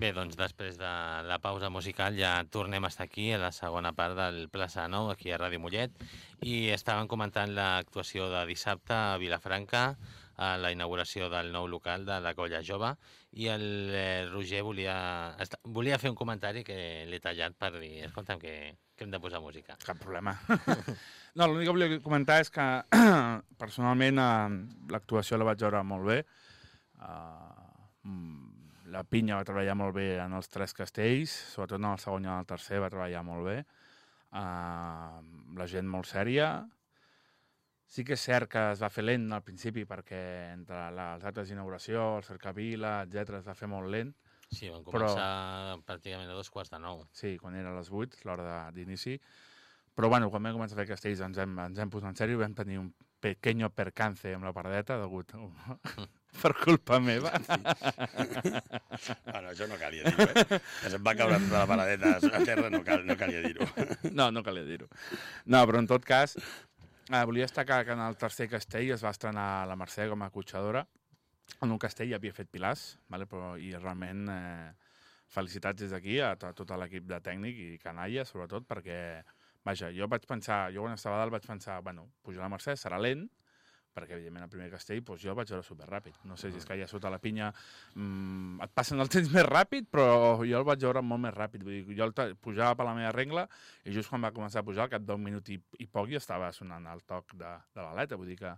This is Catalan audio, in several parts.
Bé, doncs després de la pausa musical ja tornem a estar aquí a la segona part del Plaça Nou, aquí a Ràdio Mollet, i estàvem comentant l'actuació de dissabte a Vilafranca, a la inauguració del nou local de la Colla Jove, i el eh, Roger volia, volia fer un comentari que l'he tallat per dir, escolta'm, que, que hem de posar música. Cap problema. no, l'únic que volia comentar és que personalment eh, l'actuació la vaig veure molt bé. Uh, la pinya va treballar molt bé en els tres castells, sobretot en el segon i en el tercer va treballar molt bé. Uh, la gent molt sèria. Sí que és cert que es va fer lent al principi perquè entre la, els actes d'inauguració, el cercavila, etc es va fer molt lent. Sí, Però- començar pràcticament a dos quarts de nou. Sí, quan era a les 8, l'hora d'inici. Però bueno, quan vam començar a fer castells ens hem, ens hem posat en sèrio, vam tenir un pequeño percance amb la paradeta, degut per culpa meva. Bueno, això no calia dir-ho, eh? Que se'n va caure de la paradeta a terra, no, cal, no calia dir-ho. No, no calia dir-ho. No, però en tot cas, eh, volia destacar que en el tercer castell es va estrenar la Mercè com a cotxadora. En un castell ja havia fet pilars, vale? però, i realment eh, felicitats des d'aquí a, to- tot l'equip de tècnic i canalla, sobretot, perquè, vaja, jo vaig pensar, jo quan estava a dalt vaig pensar, bueno, pujar la Mercè serà lent, perquè evidentment el primer castell doncs jo vaig veure superràpid. No sé si és que allà sota la pinya mm, et passen el temps més ràpid, però jo el vaig veure molt més ràpid. Vull dir, jo el pujava per la meva regla i just quan va començar a pujar, al cap d'un minut i, i poc, ja estava sonant el toc de, de l'aleta. Vull dir que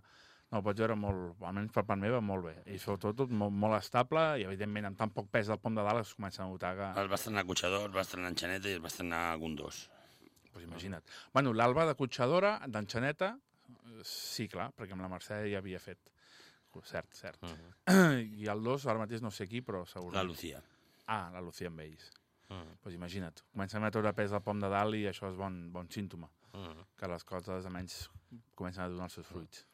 no, el vaig veure molt, almenys per part meva, molt bé. I sobretot tot molt, molt estable i evidentment amb tan poc pes del pom de dalt es comença a notar que... Es va estrenar Cotxador, es va estrenar Enxaneta i es va estrenar Gundós. Pues imagina't. Bueno, l'Alba de Cotxadora, d'Enxaneta, sí, clar, perquè amb la Mercè ja havia fet. Cert, cert. Uh -huh. I el 2, ara mateix no sé qui, però segur. La Lucía. Ah, la Lucía amb ells. Uh Doncs pues imagina't, comencem a treure pes del pom de dalt i això és bon, bon símptoma, -huh. que les coses almenys comencen a donar els seus fruits.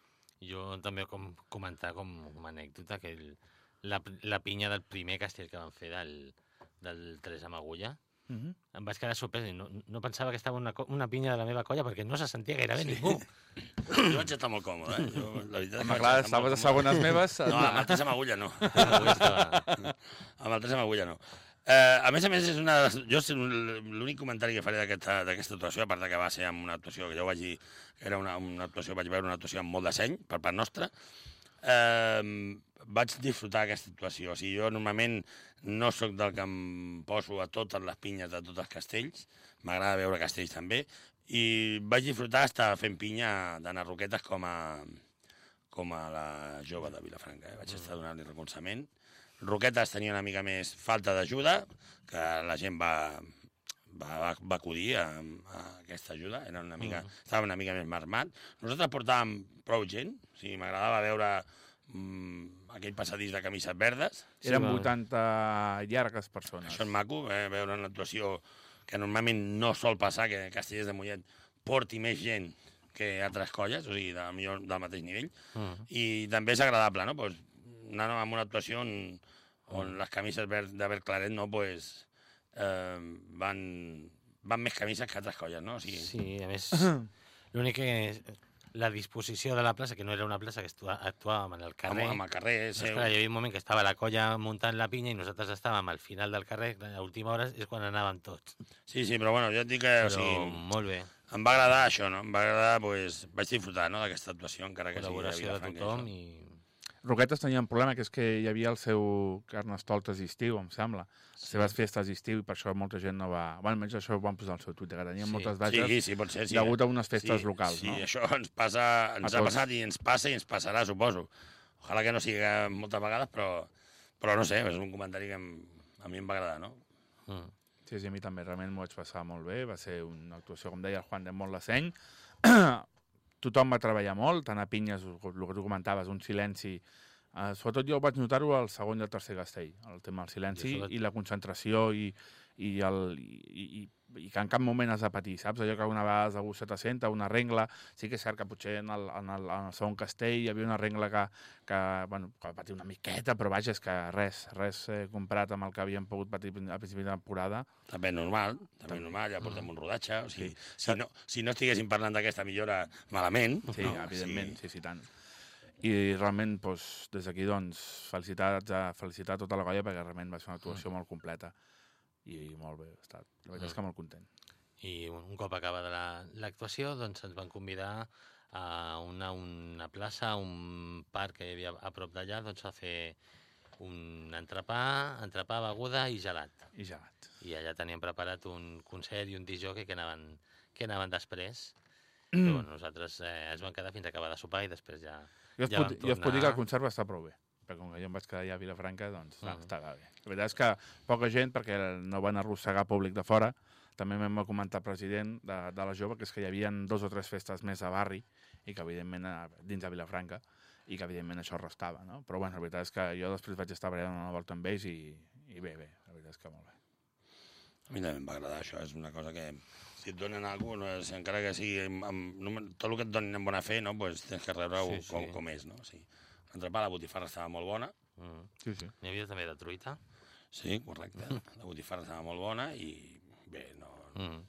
Jo també com comentar com, com a anècdota que el, la, la pinya del primer castell que van fer del, del 3 amb agulla -hmm. em vaig quedar sorprès i no, no pensava que estava una, una pinya de la meva colla perquè no se sentia gairebé sí. ningú. Jo vaig estar molt còmode, eh? Jo, la veritat, Home, clar, estaves a segones meves... No, amb el 3 amb agulla no. Amb el 3 amb agulla no. Eh, a més a més, és una... Jo sé l'únic comentari que faré d'aquesta d'aquesta actuació, a part de que va ser amb una actuació que jo vaig dir que era una, una actuació, vaig veure una actuació amb molt de seny per part nostra, eh, vaig disfrutar aquesta actuació. O sigui, jo normalment no sóc del que em poso a totes les pinyes de tots els castells, m'agrada veure castells també, i vaig disfrutar estar fent pinya d'anar roquetes com a, com a la jove de Vilafranca. Eh? Vaig estar donant-li recolzament. Roquetes tenia una mica més falta d'ajuda, que la gent va, va, va, acudir a, a aquesta ajuda, era una mica, Mhm. estava una mica més marmat. Nosaltres portàvem prou gent, o sigui, m'agradava veure mm, aquell passadís de camises verdes, Eren va. 80 llargues persones. això és maco, eh, veure una actuació que normalment no sol passar, que Castellers de Mollet porti més gent que altres colles, o sigui, de, millor, del mateix nivell, Uh -huh. i també és agradable, no? Pues, anar amb una actuació on, on les camises verd, de verd claret no, pues, eh, van, van més camises que altres colles, no? O sigui, Sí, a més, l'únic que és la disposició de la plaça, que no era una plaça que actuàvem en el amb, carrer. amb el carrer Doncs, seu... clar, hi havia un moment que estava la colla muntant la pinya i nosaltres estàvem al final del carrer, a última hora és quan anàvem tots. Sí, sí, però bueno, jo et dic que, Però o sigui, molt bé, em va agradar això, no? Em va agradar, pues, vaig disfrutar, no?, d'aquesta actuació, encara que sigui col·laboració de Vilafranca i tothom això. i... Roquetes tenia un problema, que és que hi havia el seu carnestoltes d'estiu, em sembla. Les seves festes d'estiu, i per això molta gent no va... Bueno, almenys això ho van posar al seu Twitter, que tenien Sí. moltes baixes Sí, sí, pot ser, sí. degut a unes festes sí, locals, sí, no? això ens passa, ens A ha tots. passat i ens passa i ens passarà, suposo. Ojalà que no sigui moltes vegades, però, però no sé, és un comentari que em, a mi em va agradar, no? Mm. Sí, sí, a mi també realment m'ho vaig passar molt bé. Va ser una actuació, com deia el Juan, de molt. Tothom va treballar molt, tant a Pinyes, el que tu comentaves, un silenci... Uh, sobretot jo vaig notar-ho al segon i al tercer castell, el tema del silenci sobretot- i la concentració i, i, el, i, i, i que en cap moment has de patir, saps? Allò que una vegada algú se t'assenta, una regla, sí que és cert que potser en el, en el, en el segon castell hi havia una regla que, que, bueno, que va patir una miqueta, però vaja, és que res, res eh, comparat amb el que havíem pogut patir a principi de temporada. També normal, també normal, ja portem un rodatge, o sigui, si no, si no estiguéssim parlant d'aquesta millora malament, Sí, no, evidentment, sí, sí, tant. I realment, doncs, des d'aquí, doncs, felicitats a, felicitar tota la colla perquè realment va ser una actuació molt completa i molt bé, estat, la veritat és que molt content. I un, cop acabada la- l'actuació, doncs ens van convidar a una, una plaça, un parc que hi havia a prop d'allà, doncs a fer un entrepà, entrepà, beguda i gelat. I gelat. I allà teníem preparat un concert i un disjockey que anaven, que anaven després. Mm. Però bueno, nosaltres eh, ens vam quedar fins a acabar de sopar i després ja... Jo us, Ja puc, jo us puc dir que el concert va estar prou bé, perquè com que jo em vaig quedar allà a Vilafranca, doncs mm. Mhm. estava bé. La veritat és que poca gent, perquè no van arrossegar públic de fora, també m'hem va comentar president de, de la jove, que és que hi havia dos o tres festes més a barri, i que evidentment a- dins de Vilafranca, i que evidentment això restava, no? Però bueno, la veritat és que jo després vaig estar ballant una volta amb ells i, i bé, bé, la veritat és que molt bé. A mi també em va agradar això, és una cosa que si et donen alguna cosa, encara que sigui amb, amb, tot el que et donin en bona fe, no, pues, tens que rebre-ho Sí, sí. com, com és. No? Sí. L'entrepà, la botifarra estava molt bona, Mm. Sí, sí. N'hi havia també de truita. sí, correcte. La botifarra estava molt bona i bé, no, Mm.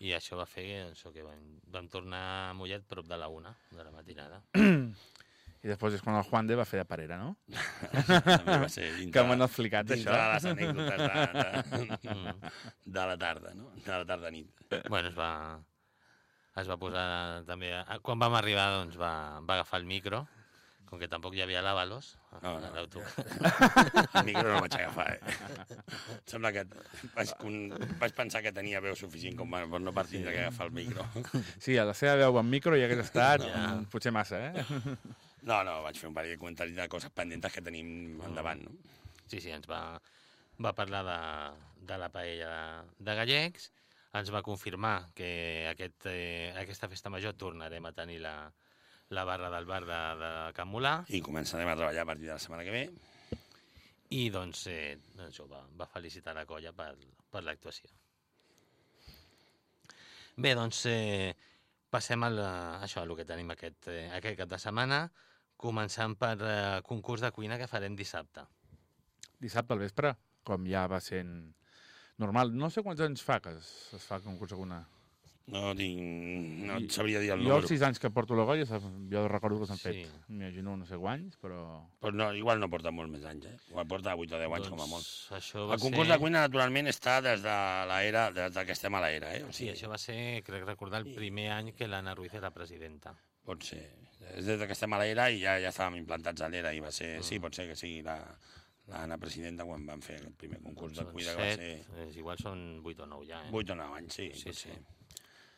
I això va fer això que vam, vam tornar a Mollet prop de la una de la matinada. I després és quan el Juan de va fer de parera, no? també va ser dintre, Que m'han explicat dintre això. de les anècdotes de, de, de la tarda, no? De la tarda nit. bueno, es va, es va posar també... A, quan vam arribar, doncs, va, va agafar el micro, com que tampoc hi havia l'Avalos, No, no. l'auto. El micro no el vaig agafar, eh? Em Sembla que vaig, con... vaig pensar que tenia veu suficient com per no per tindre que agafar el micro. Sí, a la seva veu amb micro ja hagués estat Ja. potser massa, eh? No, no, vaig fer un parell de comentaris de coses pendents que tenim endavant, no? Sí, sí, ens va, va parlar de, de la paella de, de gallecs, ens va confirmar que aquest, eh, aquesta festa major tornarem a tenir la, la barra del bar de, de Can Molà I començarem a treballar a partir de la setmana que ve. i doncs eh, això, va, va felicitar la colla per, per l'actuació. Bé, doncs eh, passem a, la, això, a lo que tenim aquest, eh, aquest cap de setmana, començant per eh, concurs de cuina que farem dissabte. Dissabte al vespre, com ja va sent normal. No sé quants anys fa que es, es fa concurs de cuina. No tinc... No et sabria dir el Jo els número. sis anys que porto la colla, s'ha- jo recordo que s'han Sí. fet, m'imagino, no sé quants, però... Però no, igual no porta molts més anys, eh? Igual porta 8 o 10 anys com a molt. Doncs Això va El concurs ser... de cuina, naturalment, està des de l'era, des de que estem a l'era, eh? O Sí, això va ser, crec recordar, el primer any que l'Anna Ruiz era presidenta. Pot ser. És des de que estem a l'era i ja, ja estàvem implantats a l'era i va ser... Mm. Sí, pot ser que sigui la, l'Anna presidenta quan van fer el primer concurs de Són cuina, que va ser eh, igual són 8 o 9 ja, eh? 8 o 9 anys, sí, Sí, sí.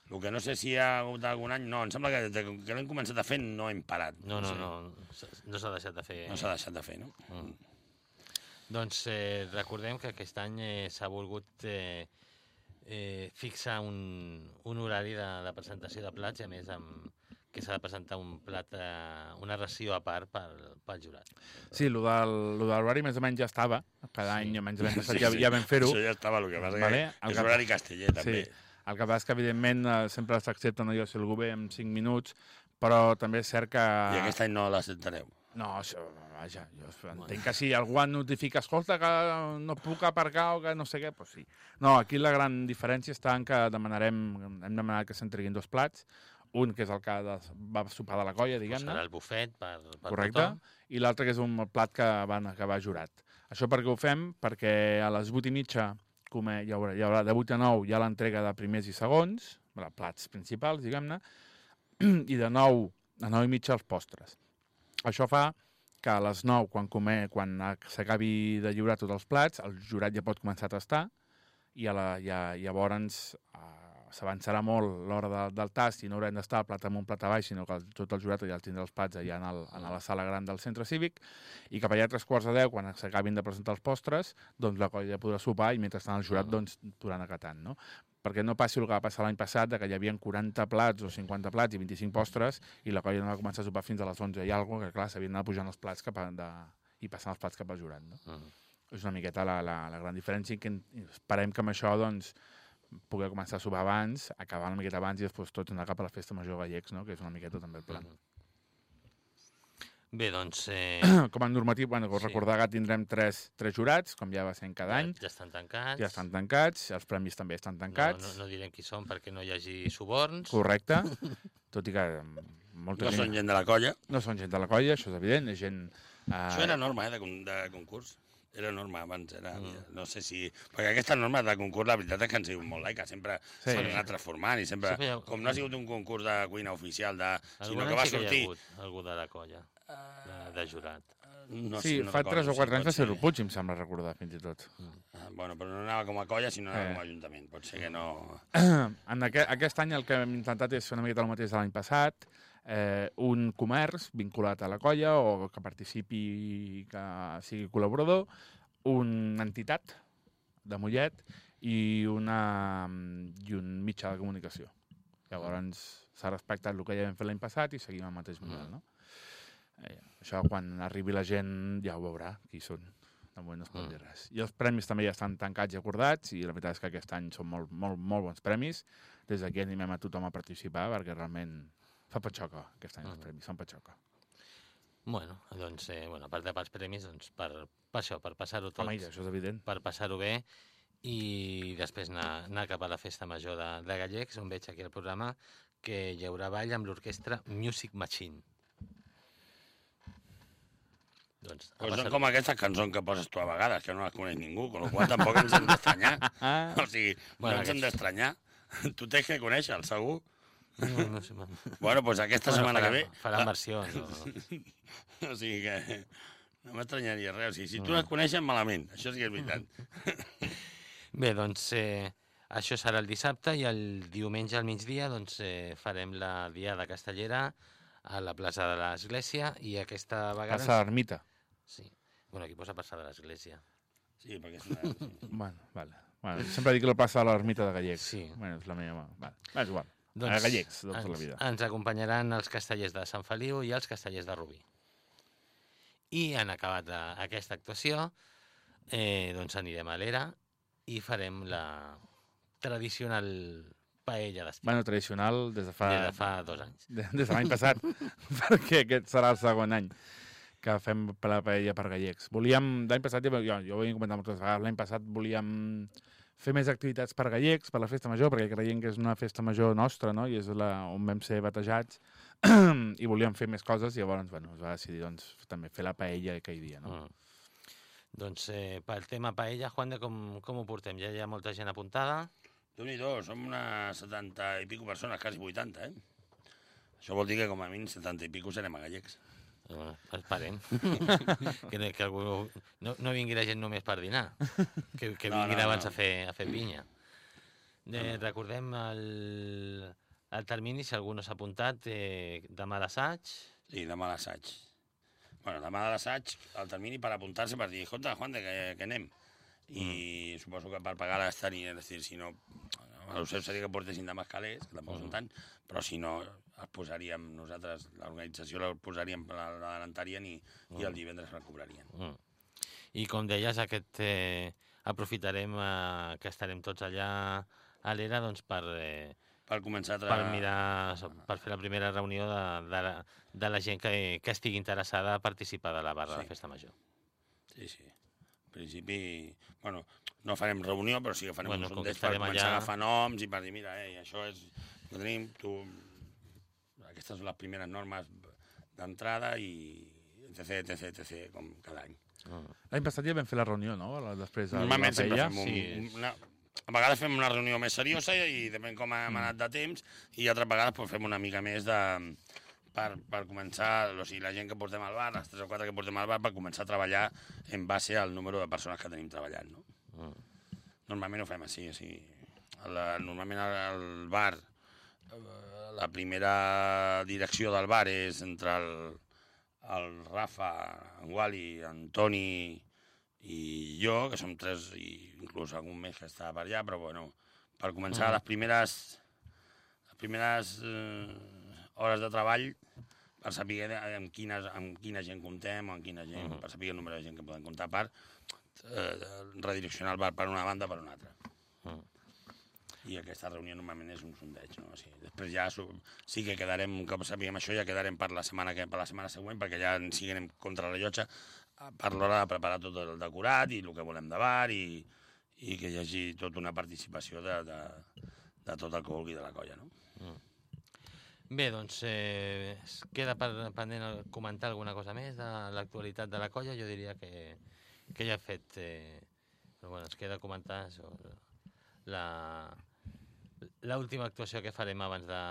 El que no sé si hi ha hagut algun any... No, em sembla que des de que l'hem començat a fer no hem parat. No, no, no, s- no s'ha deixat de fer. No s'ha deixat de fer, no? Mm. Doncs eh, recordem que aquest any eh, s'ha volgut eh, eh, fixar un, un horari de, de presentació de plats i a més amb, que s'ha de presentar un plat, eh, una ració a part pel, pel jurat. Sí, el del, lo de l'horari més o menys ja estava. Cada Sí. any, almenys l'any passat, ja, ja vam fer-ho. Això ja estava, el que passa Vale, que el és que- horari casteller, també. Sí. El que passa és que, evidentment, eh, sempre s'accepta no, jo si algú ve en 5 minuts, però també és cert que... I aquest any no l'acceptareu. No, això, vaja, jo entenc que si algú et notifica, escolta, que no puc aparcar o que no sé què, doncs sí. No, aquí la gran diferència està en que demanarem, hem demanat que s'entreguin dos plats, un que és el que va sopar de la colla, diguem-ne, serà el bufet per, per correcte, tothom. i l'altre que és un plat que van acabar jurat. Això per què ho fem? Perquè a les 8 i mitja come, hi, haurà, hi haurà de 8 a 9 hi ha l'entrega de primers i segons, plats principals, diguem-ne, i de 9 a 9 i mitja els postres. Això fa que a les 9, quan, come, quan s'acabi de lliurar tots els plats, el jurat ja pot començar a tastar i, a la, ja, llavors eh, s'avançarà molt l'hora de, del tast i no haurem d'estar plat amunt, plat avall, sinó que el, tot el jurat ja el tindrà els plats allà en, el, en la sala gran del centre cívic i cap allà a tres quarts de deu, quan s'acabin de presentar els postres, doncs la colla ja podrà sopar i mentrestant el jurat doncs, podran acatant, no? Perquè no passi el que va passar l'any passat, que hi havia 40 plats o 50 plats i 25 postres i la colla no va començar a sopar fins a les 11 i alguna que clar, s'havien d'anar pujant els plats cap a, de, i passant els plats cap al jurat, no? Mm. És una miqueta la, la, la gran diferència que esperem que amb això, doncs, poder començar a sopar abans, acabar una miqueta abans i després tots anar cap a la festa major gallecs, no? que és una miqueta també el plan. Mhm. Bé, doncs eh, Com a normatiu, bueno, Sí. recordar que tindrem tres, tres jurats, com ja va ser en cada any, ja estan tancats. ja estan tancats, els premis també estan tancats, No, no, no direm qui són perquè no hi hagi suborns. correcte, tot i que molta No gent, són gent de la colla. no són gent de la colla, això és evident, és gent... Eh, Això era norma, eh, de, con- de concurs. Era norma abans, era, Mm. no sé si... Perquè aquesta norma de concurs, la veritat és que han sigut molt laica, sempre Sí. s'han anat transformant i sempre... Sí, però- Com no ha sigut un concurs de cuina oficial, de, sinó Algun que va sí que hi ha sortir... hagut algú de la colla, de, de jurat. No, sí, sé, no fa recordo 3 o si 4 anys va ser el Puig, em sembla recordar, fins i tot. Ah, Bueno, però no anava com a colla, sinó anava Eh. com a ajuntament. Pot ser que no... En aquest, aquest any el que hem intentat és fer una miqueta el mateix de l'any passat, eh, un comerç vinculat a la colla o que participi que sigui col·laborador, una entitat de Mollet i, una, i un mitjà de comunicació. Llavors s'ha respectat el que ja vam fer l'any passat i seguim el mateix model, no? Eh, això quan arribi la gent ja ho veurà qui són. De moment no es pot Mm. dir res. I els premis també ja estan tancats i acordats i la veritat és que aquest any són molt, molt, molt bons premis. Des d'aquí animem a tothom a participar perquè realment fa patxoca aquest any els Mhm. premis, fan patxoca. Bueno, doncs, eh, bueno, a part de pels premis, doncs, per, per això, per passar-ho tot, Home, i això és evident. per passar-ho bé i després anar, anar cap a la festa major de, de Gallecs, on veig aquí el programa que hi haurà ball amb l'orquestra Music Machine. Doncs, Pues són com aquestes cançons que poses tu a vegades, que no les coneix ningú, con lo qual tampoc ens hem d'estranyar. Ah, O sigui, Bueno, no ens hem aquests- d'estranyar. Tu tens que conèixer, segur. No, no sé, bueno, Bueno, doncs aquesta setmana farà, que ve... Faran versions. No? O sigui que no m'estranyaria res. O sigui, si tu les coneixes, malament. Això sí que és veritat. Bé, doncs eh, això serà el dissabte i el diumenge al migdia doncs, eh, farem la diada castellera a la plaça de l'Església i aquesta vegada... Passa l'ermita. Sí. Bueno, aquí posa plaça de l'Església. Sí, perquè és una... sí. Bueno, vale. Bueno, sempre dic la plaça de l'ermita de Gallecs. Sí. Bueno, és la meva... Vale. Va, és igual. A Gallecs, de tota ens, la vida. Ens acompanyaran els castellers de Sant Feliu i els castellers de Rubí. I en acabat eh, aquesta actuació, eh, doncs anirem a l'Era i farem la tradicional paella d'estiu. Bueno, tradicional des de fa... Des de fa dos anys. de- des de l'any passat, perquè aquest serà el segon any que fem per la paella per gallecs. Volíem, l'any passat, jo, jo ho he comentat moltes vegades, l'any passat volíem fer més activitats per gallecs, per la festa major, perquè creiem que és una festa major nostra, no? i és la, on vam ser batejats, i volíem fer més coses, i llavors bueno, es va decidir doncs, també fer la paella aquell dia. No? Mm. Doncs eh, pel tema paella, Juan, de com, com ho portem? Ja hi ha molta gent apuntada? Déu-n'hi-do, som unes 70 i pico persones, quasi 80, eh? Això vol dir que com a mínim 70 i pico serem a gallecs. Eh, esperem. que, no- que algú no, no vingui la gent només per dinar. Que, que No, vinguin no, abans no. a fer, a fer pinya. Eh, recordem el, el termini, si algú no s'ha apuntat, eh, demà l'assaig. Sí, demà a l'assaig. Bueno, demà a l'assaig, el termini per apuntar-se per dir, escolta, Juan, de que, que anem. I mm. suposo que per pagar l'estani, és a dir, si no... El seu seria que portessin demà calés, que tampoc són tant, però si no, els posaríem nosaltres, l'organització la posaríem, l'adelantarien i, i el divendres la cobrarien. Mm. I com deies, aquest, eh, aprofitarem eh, que estarem tots allà a l'era doncs, per, eh, Per començar a per mirar, per fer la primera reunió de, de, la, de la gent que, que estigui interessada a participar de la barra Sí. de festa major. Sí, sí. En principi, bueno, no farem reunió, però sí que farem Bueno, un sondeig per començar allà- a agafar noms i per dir, mira, ei, això és... Tenim, tu... Aquestes són les primeres normes d'entrada i etc, etc, etc, com cada any. Mm. L'any passat ja vam fer la reunió, no? Després de Normalment la sempre fem un, sí. una... A vegades fem una reunió més seriosa i depèn com hem Mm. anat de temps i altres vegades pues, fem una mica més de... Per, per començar, o sigui, la gent que portem al bar, les 3 o 4 que portem al bar, per començar a treballar en base al número de persones que tenim treballant, no? Mm. Normalment ho fem així, o sigui, la, normalment al, al bar, eh, la primera direcció del bar és entre el, el Rafa, en Wally, en Toni i jo, que som tres, i inclús algun més que està per allà, però bueno, per començar Mhm. les primeres, les primeres eh, hores de treball per saber amb, quines, amb quina gent comptem amb quina gent, Mhm. per saber el número de gent que podem comptar per eh, redireccionar el bar per una banda per una altra. Mm. I aquesta reunió normalment és un sondeig, no? O sigui, després ja sí que quedarem, un cop sapiguem això, ja quedarem per la setmana, que, per la setmana següent, perquè ja en siguem contra la llotja per l'hora de preparar tot el decorat i el que volem de bar i, i que hi hagi tota una participació de, de, de tot el que vulgui de la colla, no? Bé, doncs eh, queda pendent comentar alguna cosa més de l'actualitat de la colla. Jo diria que, que ja he fet... Eh, però bueno, ens queda comentar això, la l'última actuació que farem abans de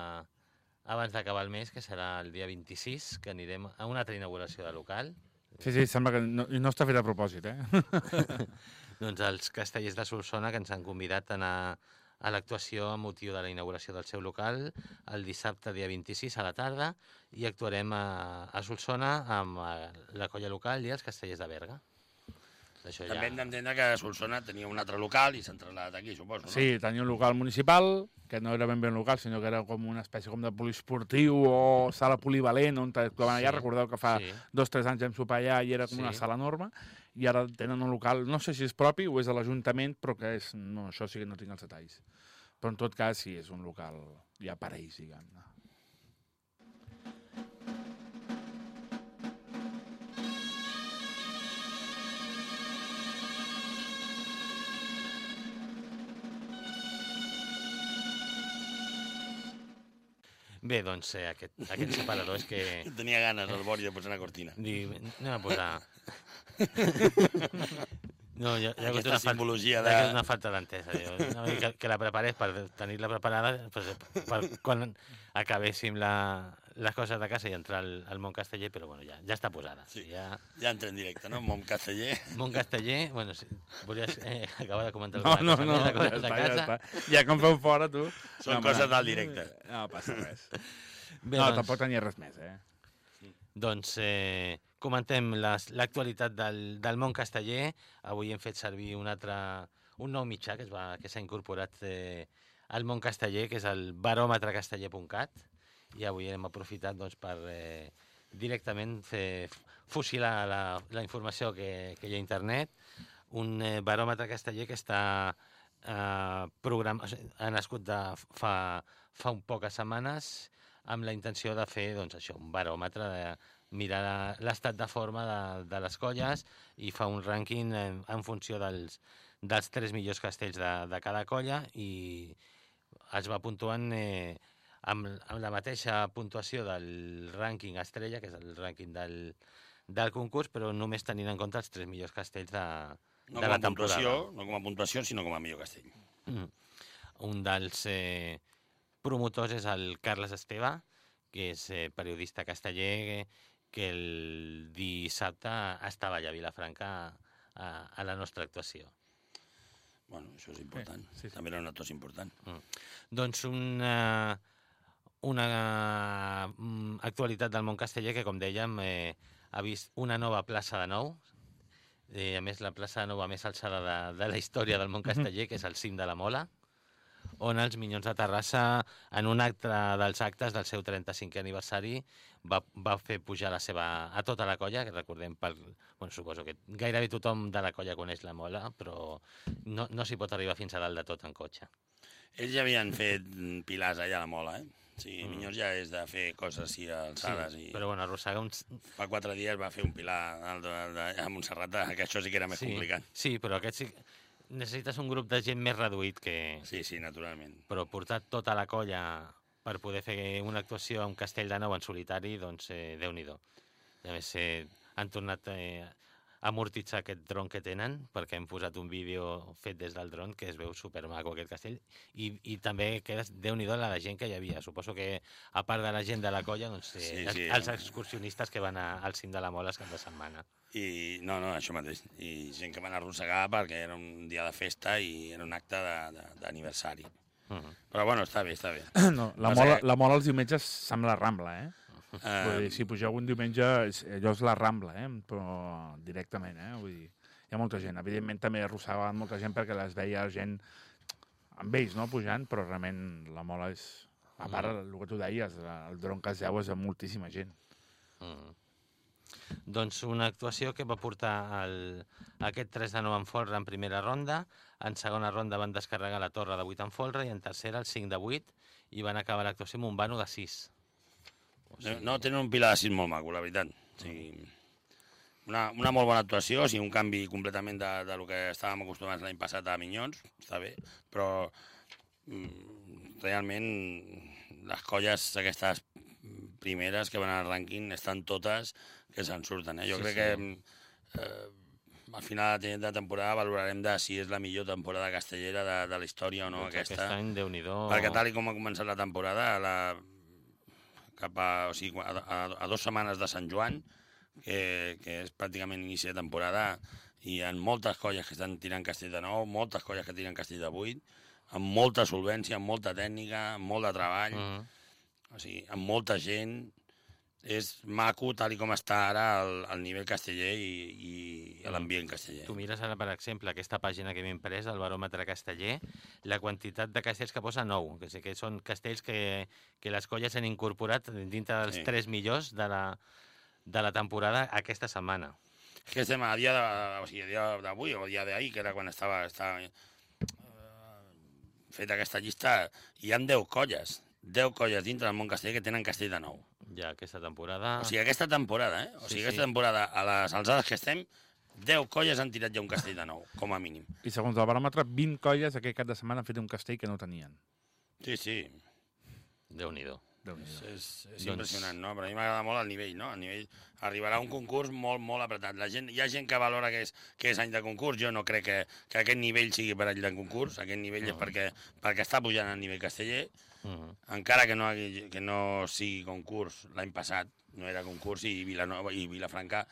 abans d'acabar el mes, que serà el dia 26, que anirem a una altra inauguració de local. Sí, sí, sembla que no, no està fet a propòsit, eh? Doncs els castellers de Solsona que ens han convidat a anar a l'actuació amb motiu de la inauguració del seu local el dissabte dia 26 a la tarda i actuarem a, a Solsona amb eh, la colla local i els castellers de Berga. Això ja... També hem d'entendre que Solsona tenia un altre local i s'han traslladat aquí, suposo, no? Sí, tenia un local municipal, que no era ben bé un local, sinó que era com una espècie com de poliesportiu o sala polivalent, on actuaven allà. Sí, Recordeu que fa sí. dos o tres anys vam sopar allà i era com Sí. una sala enorme, i ara tenen un local, no sé si és propi o és de l'Ajuntament, però que és... No, això sí que no tinc els detalls. Però en tot cas sí, és un local ja per a Bé, doncs eh, aquest, aquest separador és que... Tenia ganes el Boris de posar una cortina. Dic, anem a posar... No, hi ha, hi ha hagut Aquesta una, falta, simbologia hi de- una falta d'entesa. jo. No, que, que la preparés per tenir-la preparada pues, per quan acabéssim la, les coses de casa i entrar al, al món casteller, però bueno, ja, ja està posada. Sí. Ja, Ja entra en directe, no? Mont Casteller. món casteller, bueno, si, volies eh, acabar de comentar No, alguna no, cosa no, de ja coses de està, ja casa? està. Ja que em feu fora, tu... Són no, coses del directe. No passa res. Bé, no, doncs, tampoc tenia res més, eh? Doncs eh, comentem les- l'actualitat del, del món casteller. Avui hem fet servir un altre, un nou mitjà que es va que s'ha incorporat eh, al món casteller, que és el baròmetrecasteller.cat, i avui hem aprofitat doncs, per eh, directament fer, fusilar la, la informació que, que hi ha a internet. Un eh, baròmetre casteller que està eh, program... ha nascut de fa, fa un poques setmanes amb la intenció de fer doncs, això, un baròmetre, de mirar l'estat de forma de, de les colles i fa un rànquing en, en funció dels, dels tres millors castells de, de cada colla i es va puntuant eh, amb, amb la mateixa puntuació del rànquing estrella, que és el rànquing del, del concurs, però només tenint en compte els tres millors castells de, No de la temporada. no com a puntuació, sinó com a millor castell. Mm. Un dels eh, promotors és el Carles Esteve, que és eh, periodista casteller, que, que el dissabte estava allà a Vilafranca a, a la nostra actuació. Bueno, això és important. Sí, sí, sí. També era una tos important. Doncs una, una mm, actualitat del món casteller que, com dèiem, eh, ha vist una nova plaça de nou, eh, a més la plaça de nou més alçada de, de la història del món casteller, que és el cim de la Mola, on els Minyons de Terrassa, en un acte dels actes del seu 35è aniversari, va, va fer pujar la seva, a tota la colla, que recordem, per, bueno, suposo que gairebé tothom de la colla coneix la Mola, però no, no s'hi pot arribar fins a dalt de tot en cotxe. Ells ja havien fet pilars allà a la Mola, eh? Sí, mm. Minyons ja és de fer coses així alçades. sí, i però bueno, arrossega uns... Fa quatre dies va fer un pilar al de, de, a Montserrat, que això sí que era més sí, complicat. Sí, però aquest sí... Necessites un grup de gent més reduït que... Sí, sí, naturalment. Però portar tota la colla per poder fer una actuació a un castell de nou en solitari, doncs eh, Déu-n'hi-do. I a més, eh, han tornat eh, amortitzar aquest dron que tenen, perquè hem posat un vídeo fet des del dron que es veu supermaco aquest castell, i, i també queda Déu-n'hi-do la de gent que hi havia. Suposo que, a part de la gent de la colla, doncs, eh, Sí, els, sí. els excursionistes que van a, al cim de la Mola cap de setmana. I no, no, això mateix. I gent que van arrossegar perquè era un dia de festa i era un acte d'aniversari. Uh -huh. Però bueno, està bé, està bé. No, la, Passa mola, que- la mola els diumenges sembla Rambla, eh? Vull Uh, dir, si pugeu un diumenge, allò és la Rambla, eh? Però directament, eh? Vull dir, hi ha molta gent. Evidentment també arrossegaven molta gent perquè les veia gent amb ells, no?, pujant, però realment la mola és... A part, el que tu deies, el dron que es veu és de moltíssima gent. Mm. Doncs una actuació que va portar el, aquest 3 de 9 en folre en primera ronda, en segona ronda van descarregar la torre de 8 en folre i en tercera el 5 de 8 i van acabar l'actuació amb un vano de 6. O no, no, tenen un pilar de sis molt maco, la veritat. O sigui, una, una molt bona actuació, o sigui, un canvi completament de, de lo que estàvem acostumats l'any passat a Minyons, està bé, però mm, realment les colles aquestes primeres que van al rànquing estan totes que se'n surten. Eh? Jo Sí, crec sí. que eh, al final de de temporada valorarem de si és la millor temporada castellera de, de la història o no, Doncs aquesta. Aquest any, déu nhi Perquè tal com ha començat la temporada, la, cap a, o sigui, a, a, a dues setmanes de Sant Joan, que, que és pràcticament inici de temporada, hi ha moltes colles que estan tirant castell de nou, moltes colles que tiren castell de vuit, amb molta solvència, amb molta tècnica, amb molt de treball, Mm. o sigui, amb molta gent. És maco, tal i com està ara, el, el nivell casteller i, i l'ambient casteller. Tu mires ara, per exemple, aquesta pàgina que hem imprès, el baròmetre casteller, la quantitat de castells que posa nou, que, sé que són castells que, que les colles han incorporat dintre dels Sí. tres millors de la, de la temporada aquesta setmana. És que estem a dia de, o sigui, d'avui o dia d'ahir, que era quan estava, estava eh, feta aquesta llista, hi han 10 colles, 10 colles dintre del món castell que tenen castell de nou. Ja aquesta temporada... O sigui, aquesta temporada, eh? O Sí, sigui, sí. aquesta temporada, a les alçades que estem, 10 colles han tirat ja un castell de nou, com a mínim. I segons el baròmetre, 20 colles aquest cap de setmana han fet un castell que no tenien. Sí, sí, Déu-n'hi-do. És, és, és Doncs- impressionant, no? Però a mi m'agrada molt el nivell, no? El nivell arribarà un concurs molt, molt apretat. La gent, hi ha gent que valora que és, que és any de concurs, jo no crec que, que aquest nivell sigui per any de concurs, aquest nivell No. és perquè, perquè està pujant el nivell casteller, Mm. encara que no, hagi, que no sigui concurs l'any passat, no era concurs i Vilanova i Vilafranca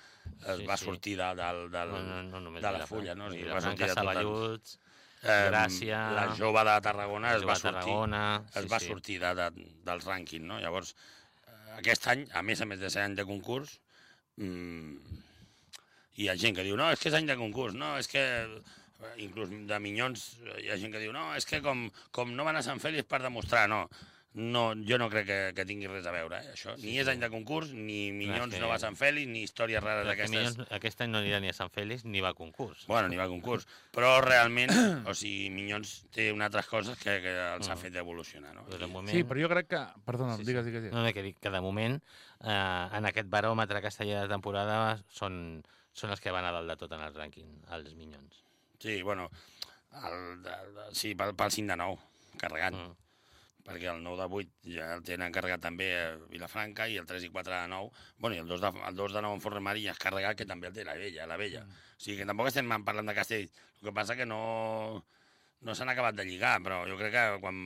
es Sí, va sí. sortir de, de, del, No, no, no només de la Vilafranca. fulla, no? O sigui, va sortir de tot eh, Gràcia, La jove de Tarragona es va sortir, Tarragona... es va sortir de, de, dels rànquings, no? Llavors, aquest any, a més a més de ser any de concurs, mm, hi ha gent que diu, no, és que és any de concurs, no, és que inclús de Minyons hi ha gent que diu, no, és que com, com no van a Sant Fèlix per demostrar, no. No, jo no crec que, que tingui res a veure, eh, això. Ni Sí, és sí. any de concurs, ni Minyons que- no va a Sant Fèlix, ni històries rares d'aquestes. Minyons aquest any no anirà ni a Sant Fèlix ni va a concurs. Bueno, ni va a concurs. Però realment, o sigui, Minyons té unes altres coses que, que els ha Mm. fet evolucionar, no? Però de moment... Sí, però jo crec que... Perdona, Sí, sí. digues, digues. No, no, que dic que de moment, eh, en aquest baròmetre casteller de temporada, són, són els que van a dalt de tot en el rànquing, els Minyons. Sí, bueno, el, de, de, sí, pel, pel 5 de 9, carregat, mm. Perquè el 9 de 8 ja el tenen carregat també a Vilafranca i el 3 i 4 de 9, bueno, i el 2 de, el 2 de 9 en Forremari ja és carregat, que també el té la vella, la vella. Mm. O sigui que tampoc estem parlant de castell, el que passa que no, no s'han acabat de lligar, però jo crec que quan,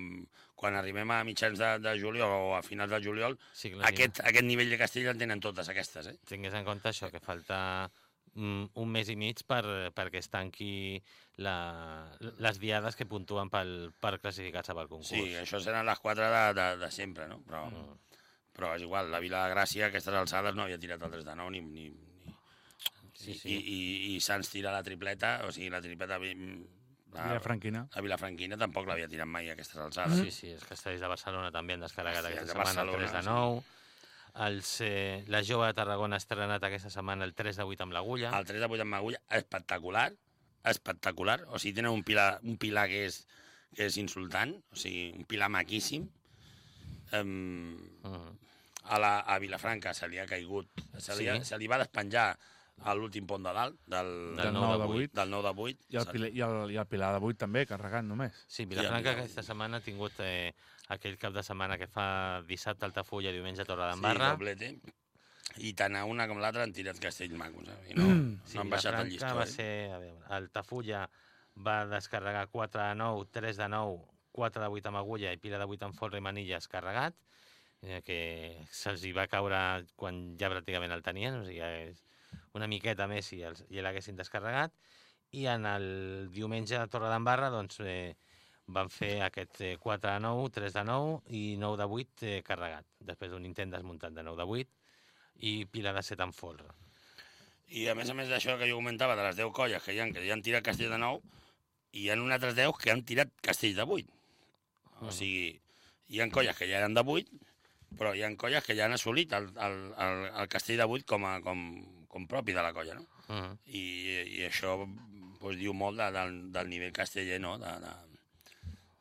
quan arribem a mitjans de, de juliol o a finals de juliol, Sí, aquest, aquest nivell de castell el tenen totes aquestes, eh? tingués en compte això, que falta un mes i mig per, perquè es tanqui la, les diades que puntuen pel, per classificar-se pel concurs. Sí, això seran les quatre de, de, de sempre, no? Però, Mm. però és igual, la Vila de Gràcia, a aquestes alçades, no havia tirat el 3 de 9 ni... ni, ni... Sí, I, sí. i, i Sants tira la tripleta, o sigui, la tripleta... vi- La, Vila Franquina. la Vilafranquina tampoc l'havia tirat mai a aquestes alçades. Sí, sí, els castells de Barcelona també han descarregat Castells aquesta de setmana el 3 de Barcelona, 9. Els, eh, la jove de Tarragona ha estrenat aquesta setmana el 3 de 8 amb l'agulla. El 3 de 8 amb agulla, espectacular, espectacular. O sigui, tenen un pilar, un pilar que és, que és insultant, o sigui, un pilar maquíssim. Um, Mm. a, la, a Vilafranca se li ha caigut, se li, Sí. se li va despenjar a l'últim pont de dalt, del, Del Del 9 de 9 de 8. del 9 de 8. I el, Pilar, i, el, I el Pilar de 8 també, carregant només. Sí, Vilafranca aquesta setmana ha tingut eh, aquell cap de setmana que fa dissabte Altafulla, diumenge Sí, Torredembarra. doblete. I tant a una com l'altra han tirat castells macos, eh? I no, Sí, no han baixat el llistó. va Eh? ser, a veure, Altafulla va descarregar 4 de 9, 3 de 9, 4 de 8 amb agulla i pila de 8 amb folre i manilles carregat, eh, que se'ls hi va caure quan ja pràcticament el tenien, o sigui, és una miqueta més i, els, i l'haguessin descarregat. I en el diumenge a Torredembarra, doncs, eh, van fer aquest eh, 4 de 9, 3 de 9 i 9 de 8 eh, carregat, després d'un intent desmuntat de 9 de 8 i pila de 7 amb folre. I a més a més d'això que jo comentava, de les 10 colles que hi ha, que hi han tirat castell de 9, hi ha un altres 10 que han tirat castell de 8. O Mhm. sigui, hi ha colles que ja eren de 8, però hi ha colles que ja han assolit el, el, el, el castell de 8 com, a, com, com propi de la colla, no? Mm. I, i això doncs, diu molt de, del, del nivell casteller, no? De, de,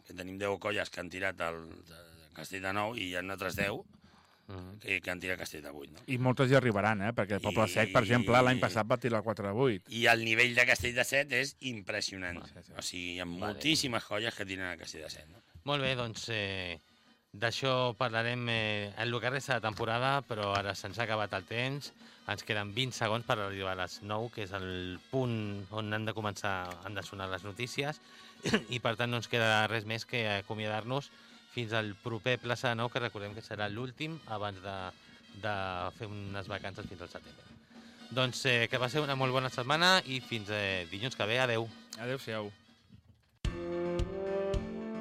que tenim 10 colles que han tirat el, el castell de 9 i hi ha altres 10 Mm. que, que han tirat castell de 8, no? I moltes hi arribaran, eh? Perquè el Poble I- Sec, per exemple, l'any passat va tirar el 4 de 8. I el nivell de castell de 7 és impressionant. Sí, sí. O sigui, hi ha Vale. moltíssimes colles que tiren el castell de 7, no? Molt bé, doncs eh, D'això parlarem eh, en el que resta de temporada, però ara se'ns ha acabat el temps. Ens queden 20 segons per arribar a les 9, que és el punt on han de començar, han de sonar les notícies, i per tant no ens queda res més que acomiadar-nos fins al proper Plaça de Nou, que recordem que serà l'últim abans de, de fer unes vacances fins al setembre. Doncs eh, que va ser una molt bona setmana i fins eh, dilluns que ve. Adeu. Adéu-siau.